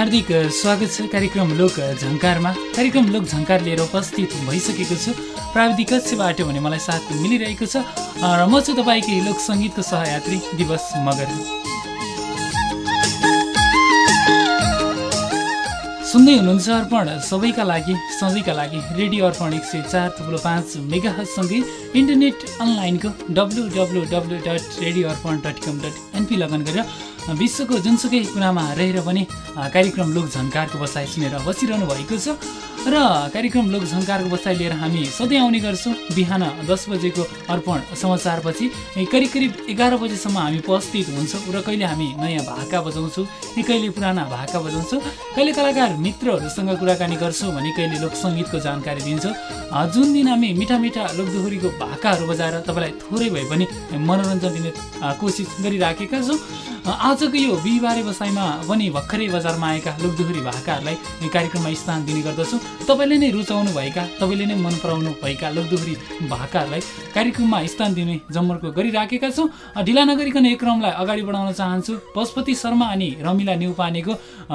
हार्दिक स्वागत छ कार्यक्रम लोक झङ्कारमा। कार्यक्रम लोक झङ्कार लिएर उपस्थित भइसकेको छु। प्राविधिक कक्षबाट भने मलाई साथ मिलिरहेको छ। र म छु तपाईँकै लोक सङ्गीतको सहयात्री दिवस मगर। सुन्दै हुनुहुन्छ अर्पण। सबैका लागि सधैँका लागि रेडियो अर्पण एक सय चार थुप्रो पाँच मेगासँगै इन्टरनेट अनलाइनको W W W dot radio Arpan dot com dot NP log on गरेर विश्वको जुनसुकै कुनामा रहेर पनि कार्यक्रम लोक झन्कारको बसाइ सुनेर बसिरहनु भएको छ। र कार्यक्रम लोक झन्कारको बसाइ लिएर हामी सधैँ आउने गर्छौँ। बिहान दस बजेको अर्पण समाचारपछि करिब करिब एघार बजीसम्म हामी उपस्थित हुन्छौँ र कहिले हामी नयाँ भाका बजाउँछौँ कहिले पुराना भाका बजाउँछौँ कहिले कलाकार मित्रहरूसँग कुराकानी गर्छौँ भने कहिले लोकसङ्गीतको जानकारी दिन्छौँ। जुन दिन हामी मिठा मिठा लोकदोहोरीको भाकाहरू बजाएर तपाईँलाई थोरै भए पनि मनोरञ्जन दिने कोसिस गरिराखेका छौँ। आजको यो बिहिबारे बसाइमा पनि भर्खरै बजारमा आएका लोकदोहोरी भाकाहरूलाई कार्यक्रममा स्थान दिने गर्दछौँ। तपाईँले नै रुचाउनु भएका तपाईँले नै मन पराउनु भएका लोकदोहोरी भाकाहरूलाई कार्यक्रममा स्थान दिने जमर्को गरिराखेका छौँ। ढिला नगरिकन एक क्रमलाई अगाडि बढाउन चाहन्छु। पशुपति शर्मा अनि रमिला नेउपानेको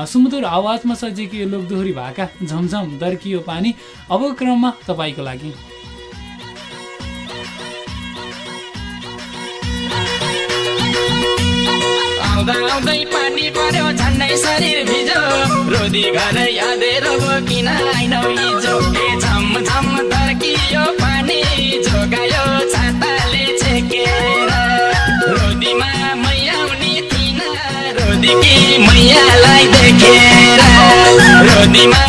सुमधुर आवाजमा सजिएको लोकदोहोरी भाका झमझम दर्कियो पानी। अब क्रममा तपाईँको लागि आउँदा आउँदै पानी पर्यो झन्डै शरीर भिजो। रोदी घर यादेर किन आइनौ हिजो ए झम झम धर्कियो पानी जोगायो छाताले छेकेर। रोदीमा मैयाउनी थिन रोदी कि मैयालाई देखेर। रोदीमा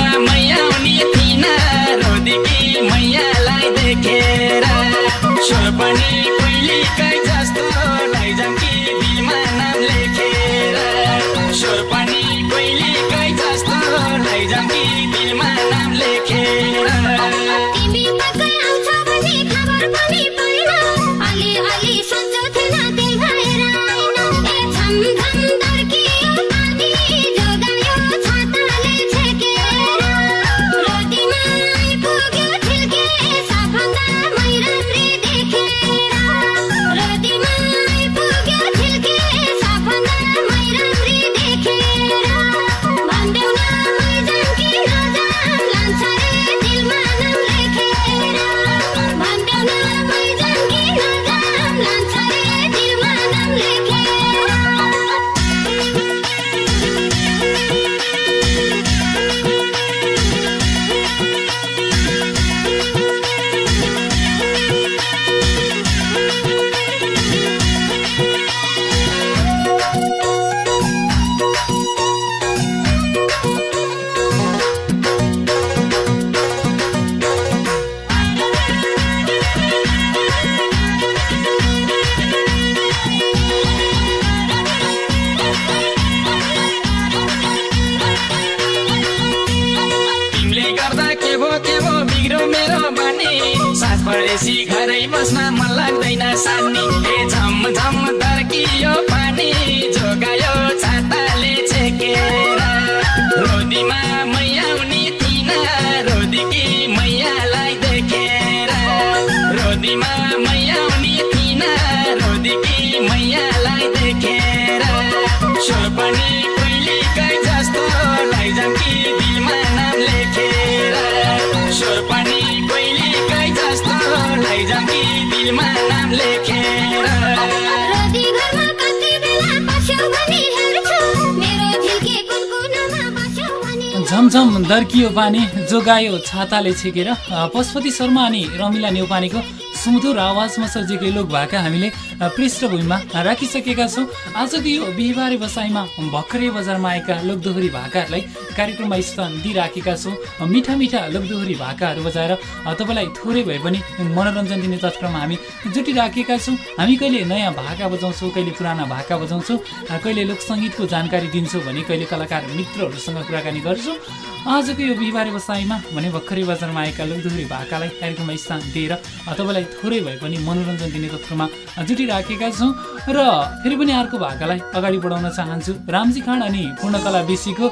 झमझम दर्कियो पानी जोगायो छाताले छेकेर पशुपति शर्मा अनि रमिला नेउपानेको सुमधुर आवाजमा सजिएको लोक भाका हामीले पृष्ठभूमिमा राखिसकेका छौँ। आजको यो बिहिबारे बसाइमा भर्खरै बजारमा आएका लोकदोहोरी भाकाहरूलाई कार्यक्रममा स्थान दिइराखेका छौँ। मिठा मिठा लोकदोहोरी भाकाहरू बजाएर तपाईँलाई थोरै भए पनि मनोरञ्जन दिने तत्त्वमा हामी जुटिराखेका छौँ। हामी कहिले नयाँ भाका बजाउँछौँ कहिले पुराना भाका बजाउँछौँ कहिले लोकसङ्गीतको जानकारी दिन्छौँ भने कहिले कलाकार मित्रहरूसँग कुराकानी गर्छौँ। आजको यो बिहिबारे बसाइमा भने भर्खरै बजारमा आएका लोकदोहोरी भाकालाई कार्यक्रममा स्थान दिएर तपाईँलाई थोरै भए पनि मनोरञ्जन दिने तत्त्वमा जुटिराखेका छौँ र फेरि पनि अर्को भाकालाई अगाडि बढाउन चाहन्छु। रामजी खाँड अनि पूर्णकला बेसीको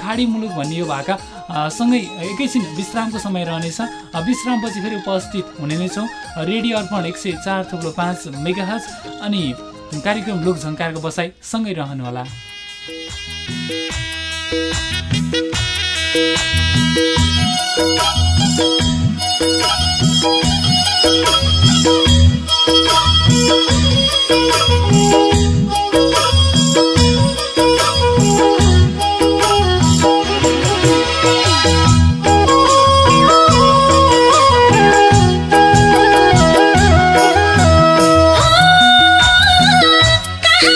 खाडी मुलुक भन्ने यो भाका सँगै एकैछिन विश्रामको समय रहनेछ। विश्रामपछि फेरि उपस्थित हुने नै छौँ। रेडियो अर्पण एक सय चार थुप्रो पाँच मेगाहज अनि कार्यक्रम लोकझङ्कारको बसाइ सँगै रहनुहोला। कहाँ छौ ए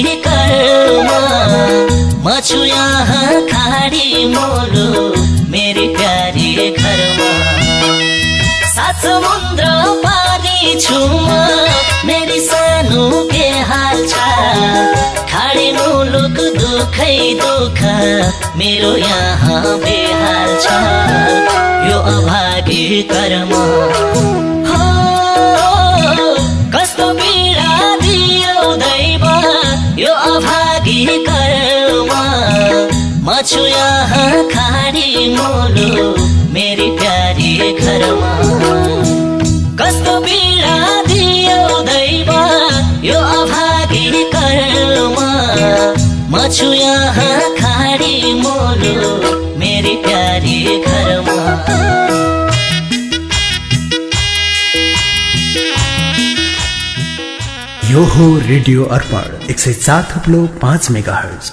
अभागी कर्म। म छु यहाँ खाडी मोलो मेरी प्यारी घरमा। सात समुद्र पारी छु म मेरी सानो के हाल छ। खाडी मुलुक दुखै दुख मेरो यहाँ बेहाल छ। यो अभागी कर्म। मोलो मेरी प्यारी घरमा। कस्तो पीडा दियो दैव यो अभागी कर्म। म छु यहाँ खाडी मोलो मेरी प्यारी घरमा। यो हो रेडियो अर्पण एक सय चार थप्लो पाँच मेगा हर्ज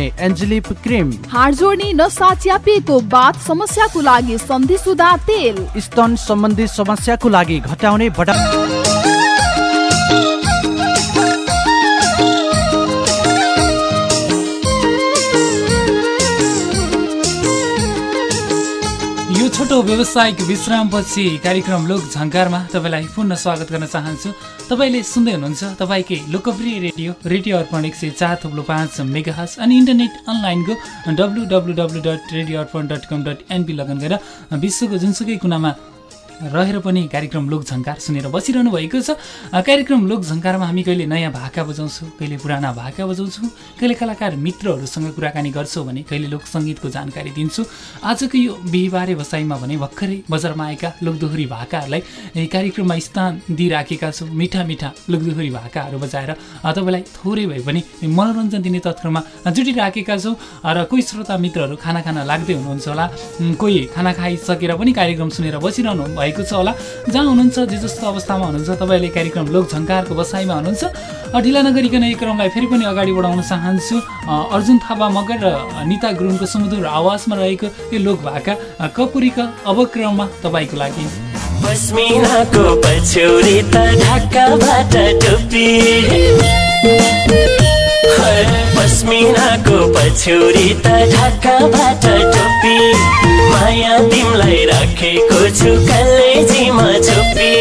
एन्जेलिप क्रिम। हाड जोड्ने नसा च्यापिएको बाथ समस्याको लागि सन्धि सुधा तेल। स्तन सम्बन्धी समस्याको लागि घटाउने बढा व्यावसायिक विश्रामपछि कार्यक्रम लोक झङ्कारमा तपाईँलाई पुनः स्वागत गर्न चाहन्छु। तपाईँले सुन्दै हुनुहुन्छ तपाईँकै लोकप्रिय रेडियो रेडियो अर्पण एक सय चार थुप्रो पाँच मेगाहस अनि इन्टरनेट अनलाइनको W W W dot radio Arpan dot com dot NP log on गरेर विश्वको जुनसुकै कुनामा रहेर पनि कार्यक्रम लोक झङ्कार सुनेर बसिरहनु भएको छ। कार्यक्रम लोक झङ्कारमा हामी कहिले नयाँ भाका बजाउँछौँ कहिले पुराना भाका बजाउँछौँ कहिले कलाकार मित्रहरूसँग कुराकानी गर्छौँ भने कहिले लोक सङ्गीतको जानकारी दिन्छु। आजको यो बिहिबारे बसाइमा भने भर्खरै बजारमा आएका लोकदोहोरी भाकाहरूलाई कार्यक्रममा स्थान दिइराखेका छौँ। मिठा मिठा लोकदोहोरी भाकाहरू बजाएर तपाईँलाई थोरै भए पनि मनोरञ्जन दिने तत्त्वमा जुटिराखेका छौँ। र कोही श्रोता मित्रहरू खाना खान लाग्दै हुनुहुन्छ होला। कोही खाना खाइसकेर पनि कार्यक्रम सुनेर बसिरहनु भएको छ होला। जहाँ हुनुहुन्छ जे जस्तो अवस्थामा हुनुहुन्छ तपाईँले कार्यक्रम लोक झङ्कारको बसाइमा हुनुहुन्छ। ढिला नगरिकन यो क्रमलाई फेरि पनि अगाडि बढाउन चाहन्छु। अर्जुन थापा मगर र निता गुरुङको सुमधुर आवाजमा रहेको यो लोक भाका कपुरीका अवक्रममा तपाईँको लागि। पछौरी त ढाकाबाट टोपी। पस्मिनाको पछौरी त ढाकाबाट टोपी माया तिमलाई राखेको छु कलेजीमा छोपी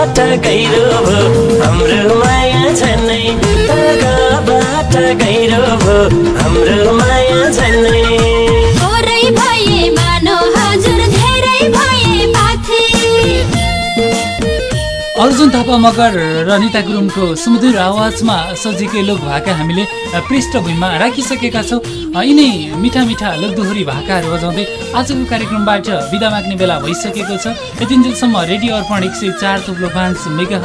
तरगाबाट गहिरो भो हाम्रो माया झनै तरगाबाट गहिरो भो हाम्रो माया झनै अर्जुन थापा मगर र निता गुरुङको सुमधुर आवाजमा सजिएकै लोक भाका हामीले पृष्ठभूमिमा राखिसकेका छौँ। यिनै मिठा मिठा लोकदोहोरी भाकाहरू बजाउँदै आजको कार्यक्रमबाट बिदा माग्ने बेला भइसकेको छ। यतिन्जेलसम्म रेडियो अर्पण एक सय चार थुप्रो पाँच मेगा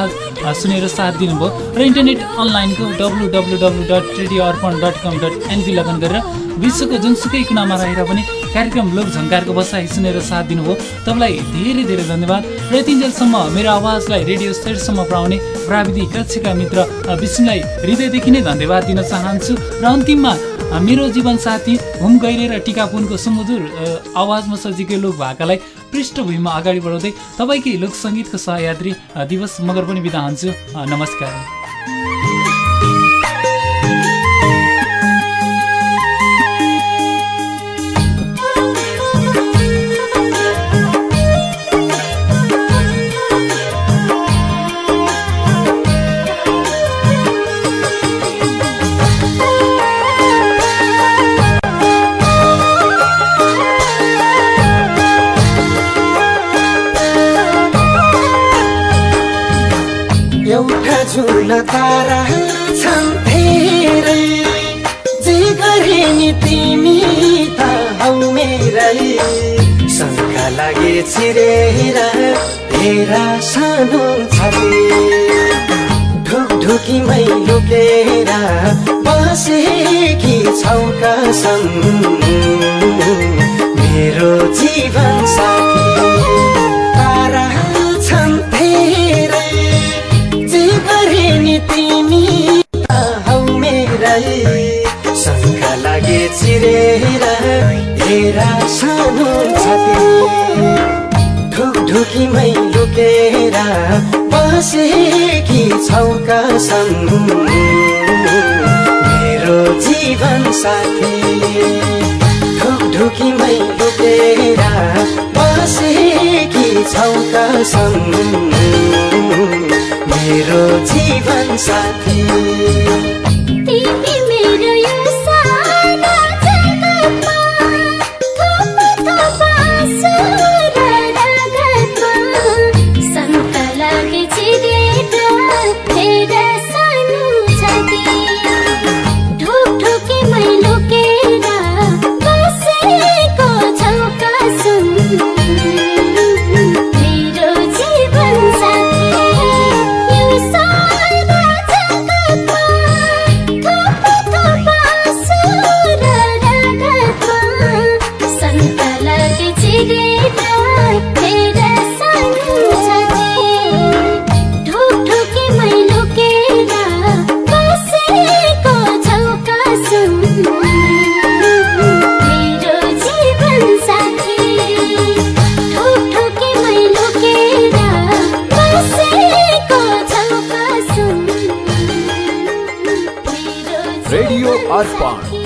सुनेर साथ दिनुभयो र इन्टरनेट अनलाइनको W W W dot radio Arpan dot com dot NP log on गरेर विश्वको जुनसुकै कुनामा रहेर पनि कार्यक्रम लोक झङ्कारको बसाइ सुनेर साथ दिनुभयो। तपाईँलाई धेरै धेरै धन्यवाद। र यतिन्जेलसम्म मेरो आवाजलाई रेडियो स्टेटसम्म पुर्याउने प्राविधिक कक्षका मित्र विष्णुलाई हृदयदेखि नै धन्यवाद दिन चाहन्छु। र अन्तिममा मेरो जीवन साथी हुम गैरे र टिकापुनको सुमधुर आवाजमा सजिएकै लोक भाकालाई पृष्ठभूमिमा अगाडि बढाउँदै तपाईँकै लोक सङ्गीतको सहयात्री दिवस मगर पनि बिदा हुन्छु। नमस्कार। झुला तारा छन् धेरै। जे गरे नि तिमी त हौ मेरै। शङ्का लागे छिरेर हेरा सानो छले ढुकढुकीमै लुकेर बसेकी छौ कसम मेरो जीवन साथी। चिरेर हेरा सानो छाती ढुकढुकीमै लुकेर बसेकी छौ कसम मेरो जीवन साथी ढुकढुकीमै लुकेर बसेकी छौ कसम मेरो जीवन साथी।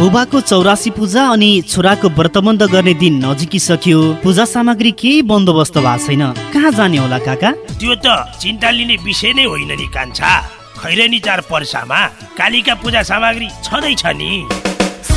बुबाको चौरासी पूजा अनि छोराको व्रतबन्ध गर्ने दिन नजिकिसक्यो। पूजा सामग्री केही बन्दोबस्त भएको छैन। कहाँ जाने होला काका? त्यो त चिन्ता लिने विषय नै होइन नि कान्छा। खैरेनी चार पर्सामा कालीका पूजा सामग्री छँदैछ नि।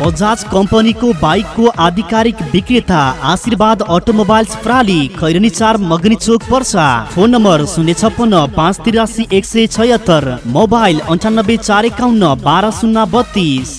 बजाज कम्पनीको बाइकको आधिकारिक विक्रेता आशीर्वाद अटोमोबाइल्स प्राली खैरनी चार मगनी चोक पर्सा। फोन नम्बर शून्य छप्पन्न पाँच तिरासी एक सय छयत्तर मोबाइल अन्ठानब्बे चार एकाउन्न बाह्र शून्य बत्तिस।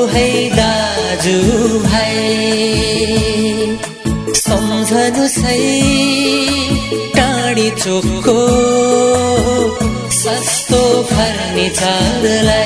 सम्झनु सही टाढी चोकको सस्तो फर्निचरलाई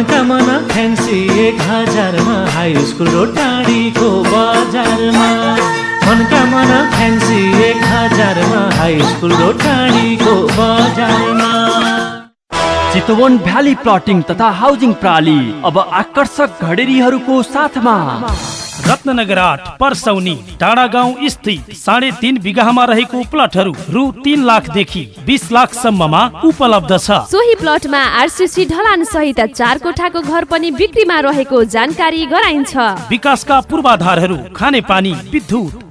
मनका मना फ्यान्सी एक हजारमा हाई स्कुल र टाढीको बजारमा। मनका मना फ्यान्सी एक हजारमा हाई स्कुल र टाढीको बजारमा। चितवन भ्याली प्लटिङ तथा हाउसिङ प्रणाली अब आकर्षक घडेरीहरूको साथमा। रत्नगर आठ पर्सौनी टाढा गाउँ स्थित साढे तिन बिघामा रहेको प्लटहरू रु तिन लाखदेखि बिस लाखसम्ममा उपलब्ध छ। सोही प्लटमा आरसिसी ढलान सहित चार कोठाको घर पनि बिक्रीमा रहेको जानकारी गराइन्छ। विकासका पूर्वाधारहरू खाने पानी विद्युत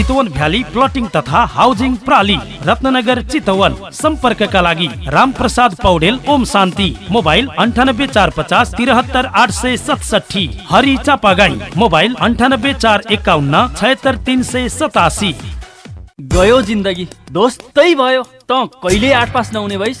चितवन भ्याली प्लटिङ तथा हाउसिङ प्राली रत्नगर चितवन। सम्पर्कका लागि राम प्रसाद पौडेल ओम शान्ति। मोबाइल अन्ठानब्बे चार पचास तिरहत्तर आठ सय सतसठी हरि चापागाई। मोबाइल अन्ठानब्बे चार एकाउन्न छयत्तर तिन सय सतासी। गयो जिन्दगी। दोस्तै भयो। त कहिले आठ पास नहुने भइस?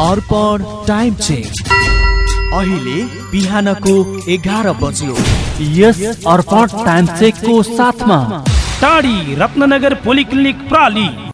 अर्पण टाइम चेक अहिले बिहानको एघार बज्यो। यस अर्पण टाइम चेकको साथमा। टाढी रत्नगर पोलिक्लिनिक प्राली।